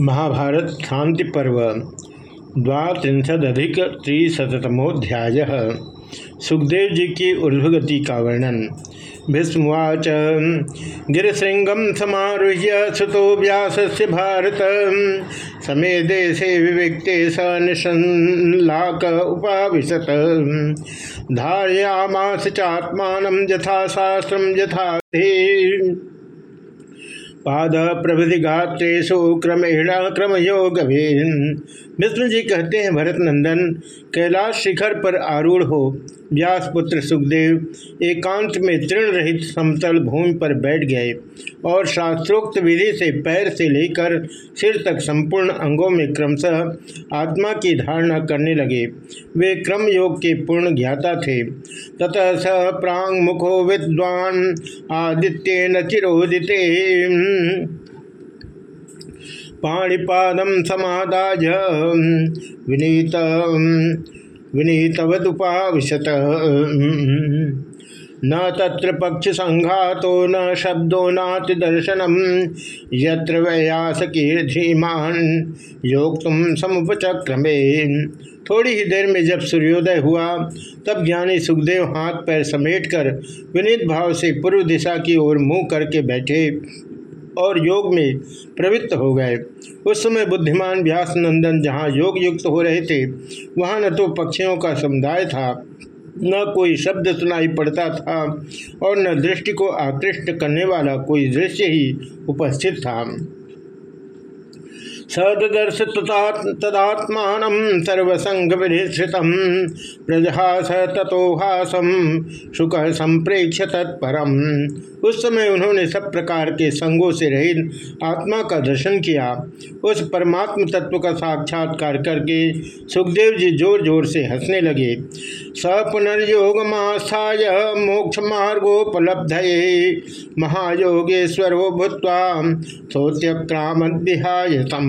महाभारत शांति पर्व द्वांशदधिक त्रिशतमोध्याय सुखदेव जी की ऊर्ध्वगति का वर्णन। भीष्मवाच गिरशृंगम समारुह्य सुतो व्यास से भारत। समे देशे विविक्ते स निशंलाक उपाविशत। धारयामास चात्मान यथा यथा पाद प्रभृति गात्रेशु क्रमेण क्रमयोग विष्णु जी कहते हैं भरत नंदन कैलाश शिखर पर आरूढ़ हो। व्यास पुत्र सुखदेव, एकांत में तृण रहित समतल भूमि पर बैठ गए और शास्त्रोक्त विधि से पैर से लेकर सिर तक संपूर्ण अंगों में क्रमशः आत्मा की धारणा करने लगे। वे क्रम योग के पूर्ण ज्ञाता थे। ततः स प्रांग मुखो विद्वान, आदित्य न चिरोदिते पाणिपादम समादाज विनीत विनीतवदुपाविशत न तत्र पक्ष संघातो न शब्दो नाति दर्शनम यत्र वयास धीमान योग तुम समुपचक्रमे। थोड़ी ही देर में जब सूर्योदय हुआ, तब ज्ञानी सुखदेव हाथ पैर समेटकर विनीत भाव से पूर्व दिशा की ओर मुँह करके बैठे। और योग में प्रवृत्त हो गए। उस समय बुद्धिमान व्यास नंदन जहाँ योग युक्त हो रहे थे, वहाँ न तो पक्षियों का समुदाय था, न कोई शब्द सुनाई पड़ता था और न दृष्टि को आकृष्ट करने वाला कोई दृश्य ही उपस्थित था। सदर्श तदात्मा सर्वसंग विधिश्रित प्रजहास तथोहासम सुख संप्रेक्ष तत्परम। उस समय उन्होंने सब प्रकार के संगों से रहित आत्मा का दर्शन किया। उस परमात्म तत्व का साक्षात्कार करके सुखदेव जी ज़ोर ज़ोर से हंसने लगे। स पुनर्योगमास्थाय मोक्ष मार्गोपलब्ध महायोगेश्वरो भूत्वा सोत्यक्रामत विहायतम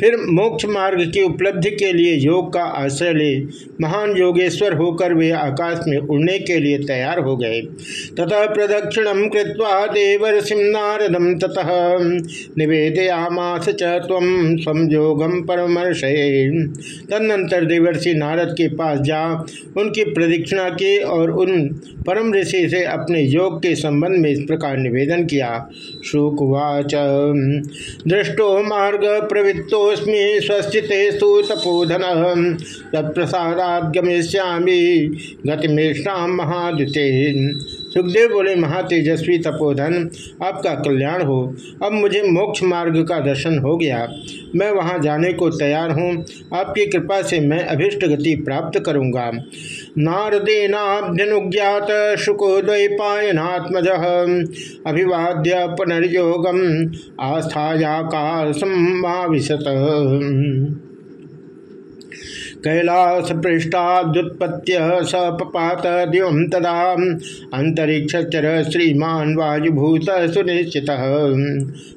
फिर मोक्ष मार्ग की उपलब्धि के लिए योग का आश्रय ले महान योगेश्वर होकर वे आकाश में उड़ने के लिए तैयार हो गए। ततः प्रदक्षिणम कृत्वा देवर्षिम नारदम ततः निवेदयामास च तम संयोगम परमर्शय तदनंतर देवर्षि नारद के पास जा, उनकी प्रदक्षिणा की और उन परम ऋषि से अपने योग के संबंध में इस प्रकार निवेदन किया। शुकवाच दृष्टो मार्ग प्रवृत्तोस्मी स्वस्थिते तपोधन तत्प्रसादात गमिष्यामी गतिमेषा महादुते सुखदेव बोले महातेजस्वी तपोधन, आपका कल्याण हो। अब मुझे मोक्ष मार्ग का दर्शन हो गया। मैं वहाँ जाने को तैयार हूँ। आपकी कृपा से मैं अभिष्ट गति प्राप्त करूँगा। नारदेनाभ्यनुज्ञात शुकोद्वैपायनात्मज अभिवाद्य पुनर्योगम आस्थायाकाशमाविशत कैलास पृष्ठादुत्पत्य सपात दिवम तदा अंतरिक्ष चर श्रीमान वायुभूत सुनिश्चित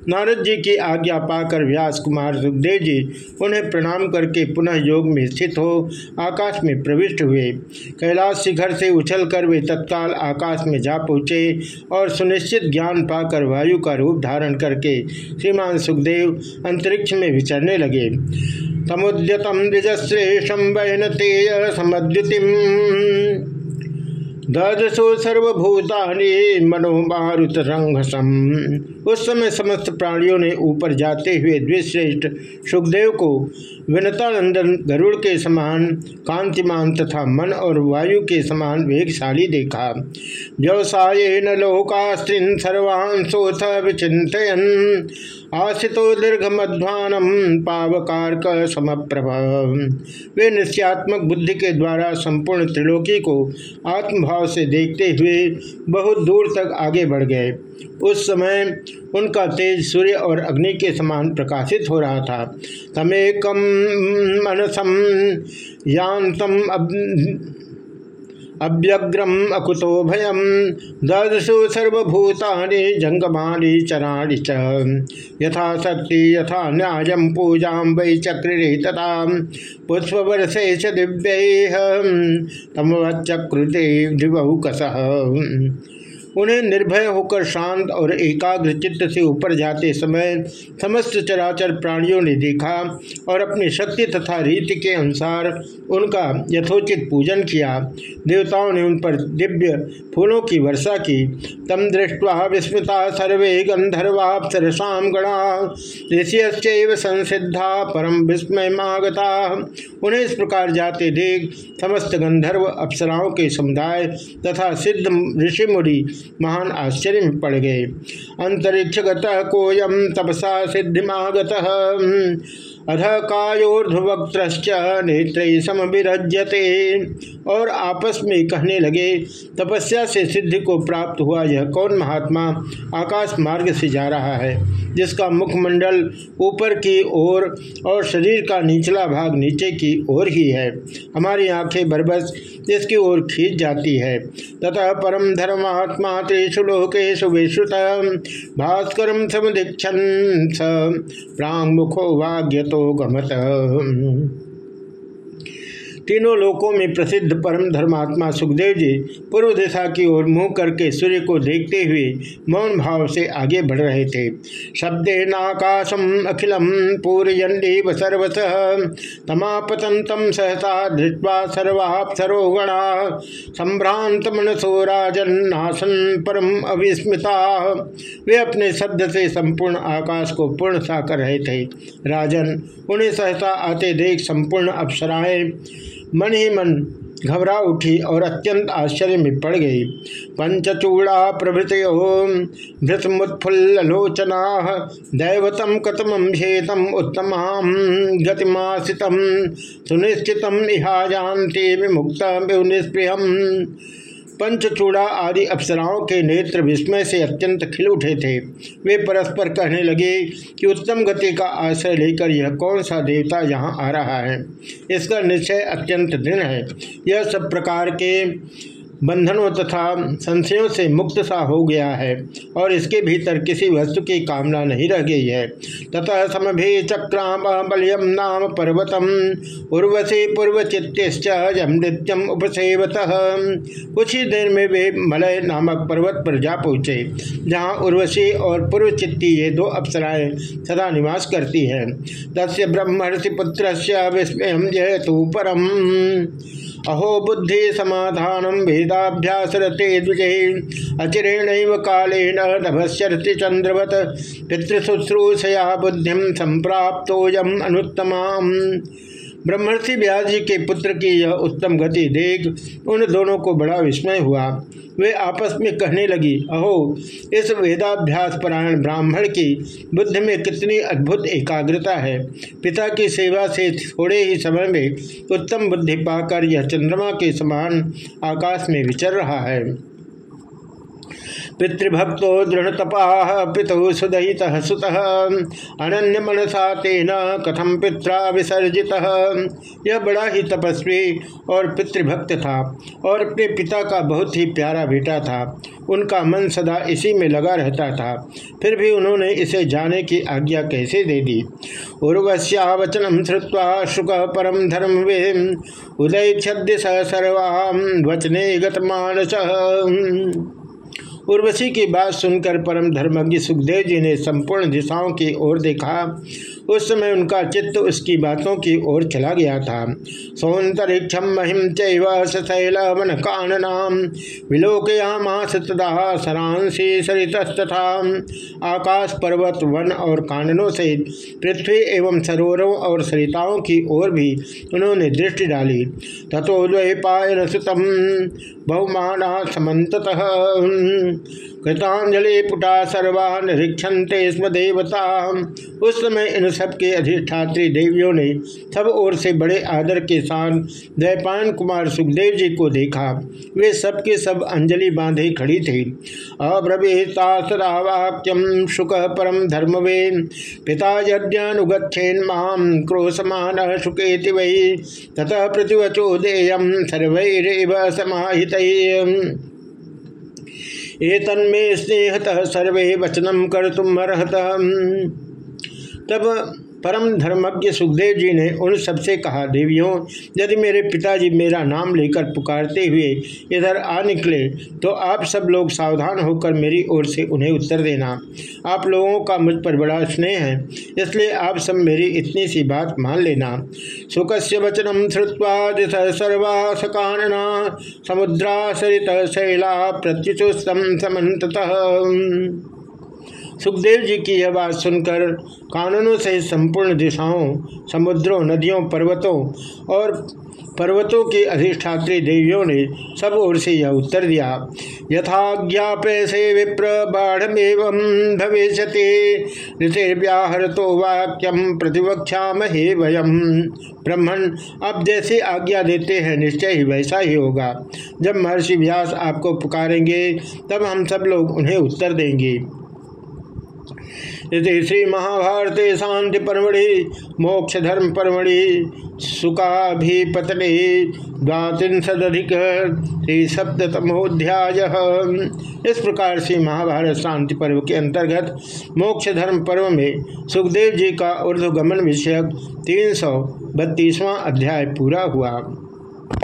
नारद जी की आज्ञा पाकर व्यास कुमार सुखदेव जी उन्हें प्रणाम करके पुनः योग में स्थित हो, आकाश में प्रविष्ट हुए। कैलाश शिखर से उछलकर वे तत्काल आकाश में जा पहुँचे और सुनिश्चित ज्ञान पाकर वायु का रूप धारण करके श्रीमान सुखदेव अंतरिक्ष में विचरने लगे। समुद्यतम द्विजश्रेषम वैन तेय समुति ददसो सर्वभूतानि मनोमारुत रंगसम उस समय समस्त प्राणियों ने ऊपर जाते हुए द्विश्रेष्ठ सुखदेव को विनतानंदन गरुड़ के समान, कांतिमान तथा मन और वायु के समान वेगशाली देखा। व्यवसाय न लोकास्त्रीन सर्वान् सोथ विचितयन आशितो दीर्घ मध्वानम पावकार समप्रभ। वे निश्चयात्मक बुद्धि के द्वारा संपूर्ण त्रिलोकी को आत्मभाव से देखते हुए बहुत दूर तक आगे बढ़ गए। उस समय उनका तेज सूर्य और अग्नि के समान प्रकाशित हो रहा था। तमेकम मनसम यांतम अब अव्यग्रम अकुतो भयम ददसु सर्वभूतानि जंगमानि चराणि च। यथा शक्ति, यथा न्याय, पूजा वै चक्रे तथा पुष्पवर्षे च दिव्य। तमवचक्रुते दिवहुकस उन्हें निर्भय होकर शांत और एकाग्र चित्त से ऊपर जाते समय समस्त चराचर प्राणियों ने देखा और अपनी शक्ति तथा रीति के अनुसार उनका यथोचित पूजन किया। देवताओं ने उन पर दिव्य फूलों की वर्षा की। तम दृष्टवा विस्मृता सर्वे गंधर्वापसरसाम गणा। ऋषियश्चैव संसिद्धा परम विस्मय मागता। उन्हें इस प्रकार जाते देख समस्त गंधर्व अप्सराओं के समुदाय तथा सिद्ध ऋषि मुनि महान आश्चर्य में पड़ गए। अंतरिक्ष गोयम तपसा सिद्धिमागत। अध कायोर्धवक्श्च नेत्र समविरज्यते और आपस में कहने लगे, तपस्या से सिद्धि को प्राप्त हुआ यह कौन महात्मा? आकाश मार्ग से जा रहा है। जिसका मुखमंडल ऊपर की ओर और, शरीर का निचला भाग नीचे की ओर ही है। हमारी आँखें बरबस इसकी ओर खींच जाती है। तथा परम धर्मात्मा त्रिशु लोकेशु विश्रुत भास्कर समुदीक्षण स। प्रांग मुखो वाग्यतो गमत। तीनों लोकों में प्रसिद्ध परम धर्मात्मा सुखदेव जी पूर्व दिशा की ओर मुँह करके सूर्य को देखते हुए मौन भाव से आगे बढ़ रहे थे। शब्दे नाकाशम अखिलम पूरयंडी सर्वस तमापतंतम सहसा धृत्वा सर्वापसरोगणा संभ्रांत मनसो राजन नासन परम अविस्मिता। वे अपने शब्द से संपूर्ण आकाश को पूर्ण सा कर रहे थे। राजन उन्हें सहसा आते देख संपूर्ण अप्सराएँ मन ही मन घबरा उठी और अत्यंत आश्चर्य में पड़ गई। पंचचूड़ा प्रभृत भृतमुत्फुल्लोचना दैवतम कतम भेतम उत्तम गतिमाशितम सुनिश्चित इहा जानते विमुक्त पंचचूड़ा आदि अप्सराओं के नेत्र विस्मय से अत्यंत खिल उठे थे। वे परस्पर कहने लगे कि उत्तम गति का आश्रय लेकर यह कौन सा देवता यहाँ आ रहा है? इसका निश्चय अत्यंत दृढ़ है। यह सब प्रकार के बंधनों तथा संशयों से मुक्त सा हो गया है, और इसके भीतर किसी वस्तु की कामना नहीं रह गई है। तथा समभे चक्राम बलियम नाम पर्वतम, उर्वशी पूर्व चित्तम नित्यम उपसेवत। कुछ ही देर में वे मलय नामक पर्वत पर जा पहुँचे, जहाँ उर्वशी और पूर्व चित्ती ये दो अप्सराएँ सदा निवास करती हैं। तस्य ब्रह्मर्षि पुत्र विस्मय जयतु परम। अहो बुद्धि समाधान भेदाभ्यास रते द्विजे। अचिरेण कालेन नभस्यति चंद्रवत पितृशुश्रूषया बुद्धि संप्राप्तोयम अनुत्तमा ब्रह्मर्षि व्यास जी के पुत्र की यह उत्तम गति देख उन दोनों को बड़ा विस्मय हुआ। वे आपस में कहने लगी, अहो, इस वेदाभ्यास परायण ब्राह्मण की बुद्धि में कितनी अद्भुत एकाग्रता है। पिता की सेवा से थोड़े ही समय में उत्तम बुद्धि पाकर यह चंद्रमा के समान आकाश में विचर रहा है। पितृभक्तो दृढ़तपा पितु सुदयित सुत। अनन्य मनसा तेन कथम पित्रा विसर्जित। यह बड़ा ही तपस्वी और पितृभक्त था और अपने पिता का बहुत ही प्यारा बेटा था। उनका मन सदा इसी में लगा रहता था। फिर भी उन्होंने इसे जाने की आज्ञा कैसे दे दी? उर्वश्या वचनम श्रुवा शुक परम धर्म वे उदय छद्य सर्वा वचने गतमानस। उर्वशी की बात सुनकर परम धर्मज्ञ सुखदेव जी ने संपूर्ण दिशाओं की ओर देखा। उस समय उनका चित्त उसकी बातों की ओर चला गया था। सौंतरिक्षम महिम चैल वन काननाम विलोकयामास तदा सरांसी सरितस्तथा। आकाश पर्वत वन और काननों से पृथ्वी एवं सरोवरों और सरिताओं की ओर भी उन्होंने दृष्टि डाली। तथो द्वैपायन सुतम बहुमाना समत कृतांजलि पुटा सर्वा निरीक्षंते स्म देवता उस समय इन सब के अधिष्ठात्री देवियों ने सब ओर से बड़े आदर के साथ दैपायन कुमार सुखदेव जी को देखा। वे सब के सब अंजलि बांधे खड़ी थी। अब्रवीता सदा वाक्यम शुक परम धर्मवे। पिता यज्ञानुगछेन माम क्रोशमान शुकेति वही ततः प्रतिवचो देयम सर्वैरेव समाहित एतन्मे स्नेहतः सर्वे वचनम कर तुम तब परम धर्मज्ञ सुखदेव जी ने उन सबसे कहा, देवियों, यदि मेरे पिताजी मेरा नाम लेकर पुकारते हुए इधर आ निकले तो आप सब लोग सावधान होकर मेरी ओर से उन्हें उत्तर देना। आप लोगों का मुझ पर बड़ा स्नेह है, इसलिए आप सब मेरी इतनी सी बात मान लेना। सुख से वचनम श्रुवा सर्वा सकानना समुद्रा सरित शैला प्रत्युचुस्तम समत सुखदेव जी की यह बात सुनकर कानूनों से संपूर्ण दिशाओं, समुद्रों, नदियों, पर्वतों और पर्वतों की अधिष्ठात्री देवियों ने सब ओर से यह उत्तर दिया, यथाज्ञापे से विप्र बाढ़ भविष्य ऋतिर्व्याहर तो वाक्यम प्रतिवक्षा महे वयम। ब्रह्मण अब जैसे आज्ञा देते हैं, निश्चय ही वैसा ही होगा। जब महर्षि व्यास आपको पुकारेंगे, तब हम सब लोग उन्हें उत्तर देंगे। श्री महाभारते शांति परमढ़ि मोक्ष धर्म परमढ़ि सुखाभिपतने द्वांशदिक सप्तमोध्याय इस प्रकार से महाभारत शांति पर्व के अंतर्गत मोक्ष धर्म पर्व में सुखदेव जी का ऊर्धगमन विषयक तीन सौ बत्तीसवां अध्याय पूरा हुआ।